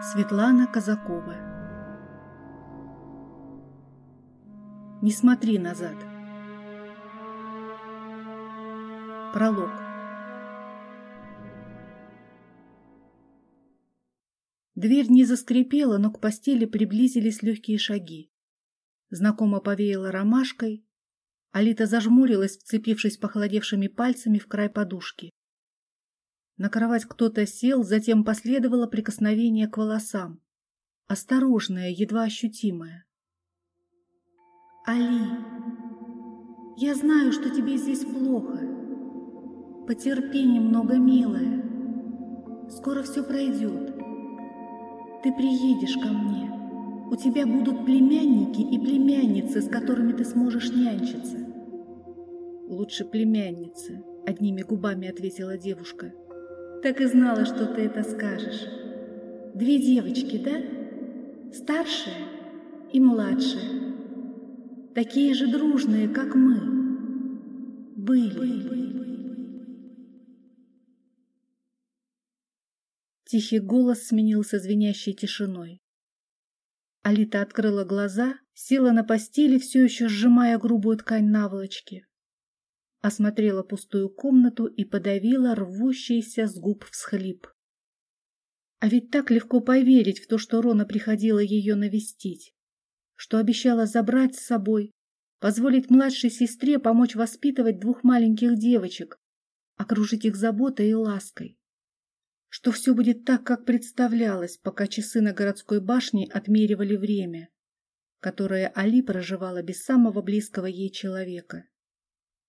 Светлана Казакова Не смотри назад. Пролог Дверь не заскрипела, но к постели приблизились легкие шаги. Знакомо повеяло ромашкой. Алита зажмурилась, вцепившись похолодевшими пальцами в край подушки. На кровать кто-то сел, затем последовало прикосновение к волосам. Осторожное, едва ощутимое. «Али, я знаю, что тебе здесь плохо. Потерпи немного, милая. Скоро все пройдет. Ты приедешь ко мне. У тебя будут племянники и племянницы, с которыми ты сможешь нянчиться». «Лучше племянницы», — одними губами ответила девушка. Так и знала, что ты это скажешь. Две девочки, да? Старшая и младшая. Такие же дружные, как мы. Были. Тихий голос сменился звенящей тишиной. Алита открыла глаза, села на постели, все еще сжимая грубую ткань наволочки осмотрела пустую комнату и подавила рвущийся с губ всхлип. А ведь так легко поверить в то, что Рона приходила ее навестить, что обещала забрать с собой, позволить младшей сестре помочь воспитывать двух маленьких девочек, окружить их заботой и лаской, что все будет так, как представлялось, пока часы на городской башне отмеривали время, которое Али проживала без самого близкого ей человека.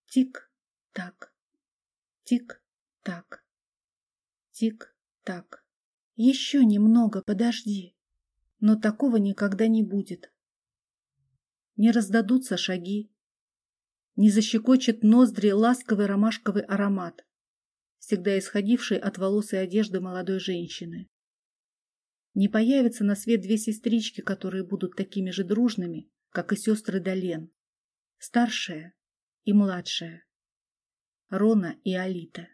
Тик-так, тик-так, тик-так. Еще немного подожди, но такого никогда не будет. Не раздадутся шаги, не защекочет ноздри ласковый ромашковый аромат, всегда исходивший от волос и одежды молодой женщины. Не появятся на свет две сестрички, которые будут такими же дружными, как и сестры Долен. Старшая и младшая. Рона и Алита.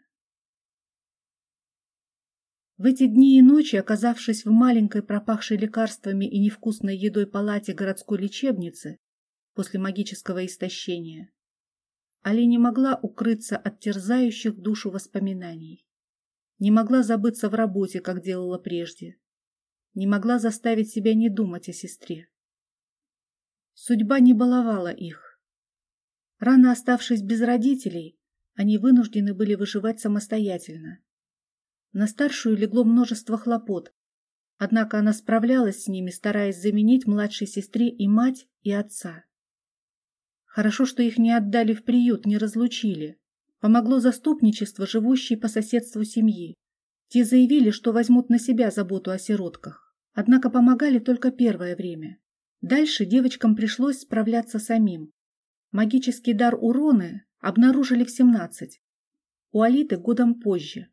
В эти дни и ночи, оказавшись в маленькой пропахшей лекарствами и невкусной едой палате городской лечебницы после магического истощения, Али не могла укрыться от терзающих душу воспоминаний. Не могла забыться в работе, как делала прежде. Не могла заставить себя не думать о сестре. Судьба не баловала их. Рано оставшись без родителей, они вынуждены были выживать самостоятельно. На старшую легло множество хлопот, однако она справлялась с ними, стараясь заменить младшей сестре и мать, и отца. Хорошо, что их не отдали в приют, не разлучили. Помогло заступничество, живущей по соседству семьи. Те заявили, что возьмут на себя заботу о сиротках. Однако помогали только первое время. Дальше девочкам пришлось справляться самим. Магический дар урона обнаружили в 17, у Алиты годом позже.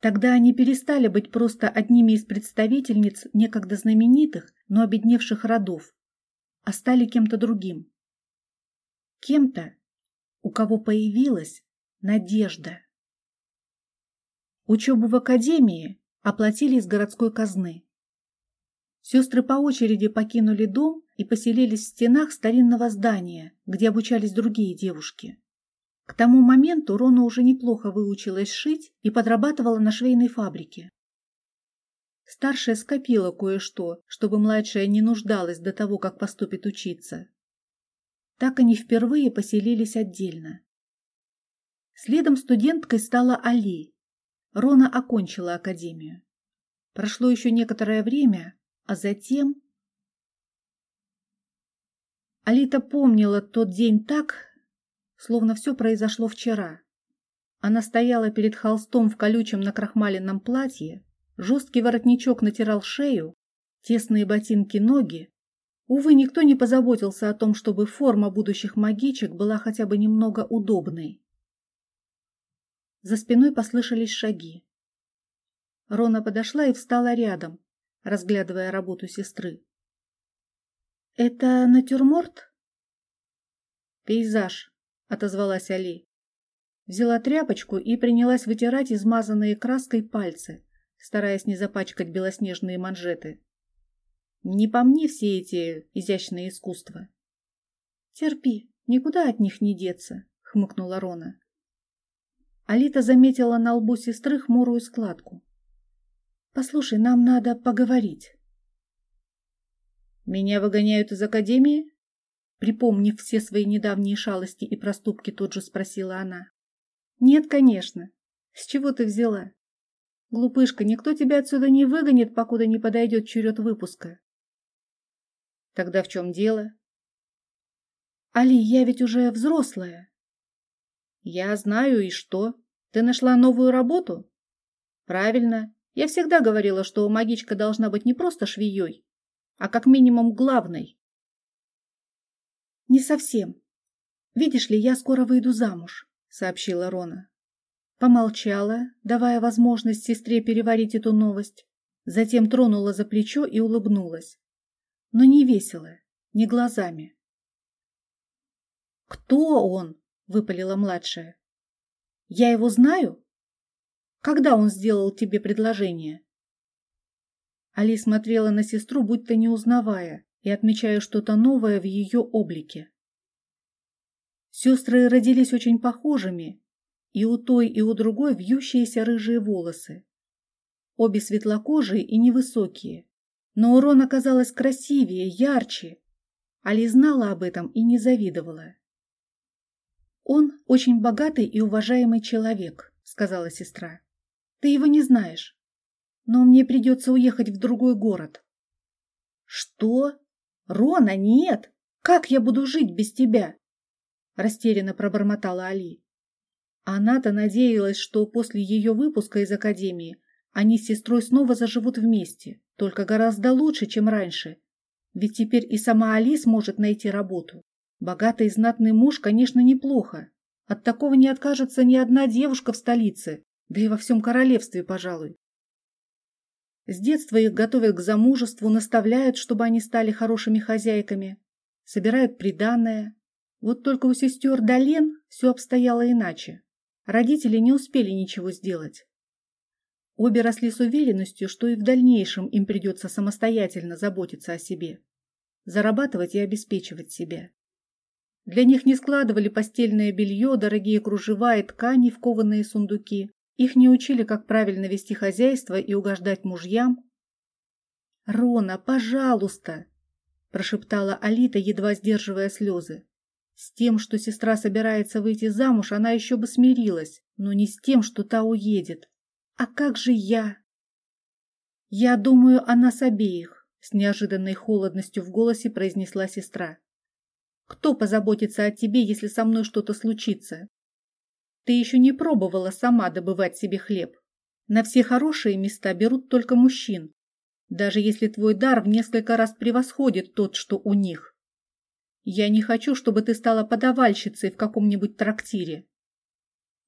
Тогда они перестали быть просто одними из представительниц некогда знаменитых, но обедневших родов, а стали кем-то другим. Кем-то, у кого появилась надежда. Учебу в академии оплатили из городской казны. Сестры по очереди покинули дом и поселились в стенах старинного здания, где обучались другие девушки. К тому моменту Рона уже неплохо выучилась шить и подрабатывала на швейной фабрике. Старшая скопила кое-что, чтобы младшая не нуждалась до того, как поступит учиться. Так они впервые поселились отдельно. Следом студенткой стала Али. Рона окончила академию. Прошло еще некоторое время, а затем Алита помнила тот день так, словно все произошло вчера. Она стояла перед холстом в колючем накрахмаленном платье, жесткий воротничок натирал шею, тесные ботинки ноги. Увы, никто не позаботился о том, чтобы форма будущих магичек была хотя бы немного удобной. За спиной послышались шаги. Рона подошла и встала рядом, разглядывая работу сестры. «Это натюрморт?» «Пейзаж», — отозвалась Али. Взяла тряпочку и принялась вытирать измазанные краской пальцы, стараясь не запачкать белоснежные манжеты. Не по мне все эти изящные искусства. Терпи, никуда от них не деться, хмыкнула Рона. Алита заметила на лбу сестры хмурую складку. Послушай, нам надо поговорить. Меня выгоняют из академии? Припомнив все свои недавние шалости и проступки, тут же спросила она. Нет, конечно. С чего ты взяла? Глупышка, никто тебя отсюда не выгонит, покуда не подойдет черед выпуска. Тогда в чем дело? Али, я ведь уже взрослая. Я знаю, и что? Ты нашла новую работу? Правильно. Я всегда говорила, что магичка должна быть не просто швеей, а как минимум главной. Не совсем. Видишь ли, я скоро выйду замуж, сообщила Рона. Помолчала, давая возможность сестре переварить эту новость, затем тронула за плечо и улыбнулась. Но не весело, не глазами. «Кто он?» — выпалила младшая. «Я его знаю? Когда он сделал тебе предложение?» Али смотрела на сестру, будто не узнавая, и отмечая что-то новое в ее облике. Сестры родились очень похожими, и у той, и у другой вьющиеся рыжие волосы. Обе светлокожие и невысокие, но у Рона казалась красивее, ярче. Али знала об этом и не завидовала. «Он очень богатый и уважаемый человек», — сказала сестра. «Ты его не знаешь, но мне придется уехать в другой город». «Что? Рона, нет! Как я буду жить без тебя?» Растерянно пробормотала Али. Она-то надеялась, что после ее выпуска из академии они с сестрой снова заживут вместе, только гораздо лучше, чем раньше. Ведь теперь и сама Али сможет найти работу. Богатый и знатный муж, конечно, неплохо. От такого не откажется ни одна девушка в столице, да и во всем королевстве, пожалуй. С детства их готовят к замужеству, наставляют, чтобы они стали хорошими хозяйками, собирают приданое. Вот только у сестер Долен все обстояло иначе. Родители не успели ничего сделать. Обе росли с уверенностью, что и в дальнейшем им придется самостоятельно заботиться о себе, зарабатывать и обеспечивать себя. Для них не складывали постельное белье, дорогие кружева и ткани в кованые сундуки. Их не учили, как правильно вести хозяйство и угождать мужьям. «Рона, пожалуйста!» – прошептала Алита, едва сдерживая слезы. С тем, что сестра собирается выйти замуж, она еще бы смирилась, но не с тем, что та уедет. А как же я? Я думаю о нас обеих, с неожиданной холодностью в голосе произнесла сестра. Кто позаботится о тебе, если со мной что-то случится? Ты еще не пробовала сама добывать себе хлеб. На все хорошие места берут только мужчин, даже если твой дар в несколько раз превосходит тот, что у них. Я не хочу, чтобы ты стала подавальщицей в каком-нибудь трактире.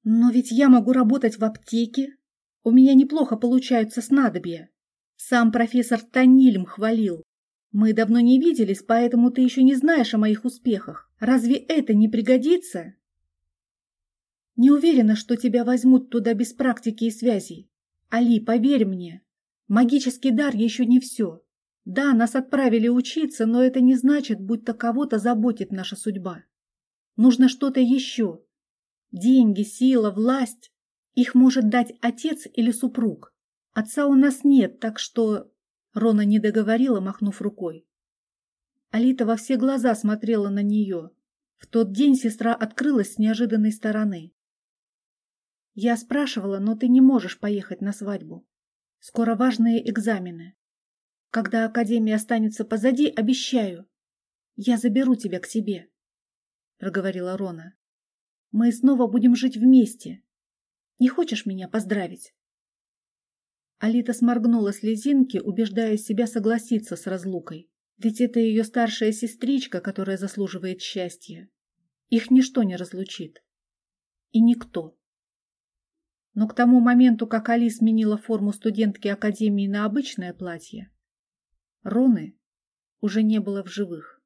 Но ведь я могу работать в аптеке. У меня неплохо получаются снадобья. Сам профессор Танильм хвалил. Мы давно не виделись, поэтому ты еще не знаешь о моих успехах. Разве это не пригодится? Не уверена, что тебя возьмут туда без практики и связей. Али, поверь мне, магический дар еще не все. Да, нас отправили учиться, но это не значит, будто кого-то заботит наша судьба. Нужно что-то еще. Деньги, сила, власть. Их может дать отец или супруг. Отца у нас нет, так что... Рона не договорила, махнув рукой. Алита во все глаза смотрела на нее. В тот день сестра открылась с неожиданной стороны. Я спрашивала, но ты не можешь поехать на свадьбу. Скоро важные экзамены. Когда Академия останется позади, обещаю, я заберу тебя к себе, — проговорила Рона. Мы снова будем жить вместе. Не хочешь меня поздравить? Алита сморгнула слезинки, убеждая себя согласиться с разлукой. Ведь это ее старшая сестричка, которая заслуживает счастья. Их ничто не разлучит. И никто. Но к тому моменту, как Али сменила форму студентки Академии на обычное платье, Роны уже не было в живых.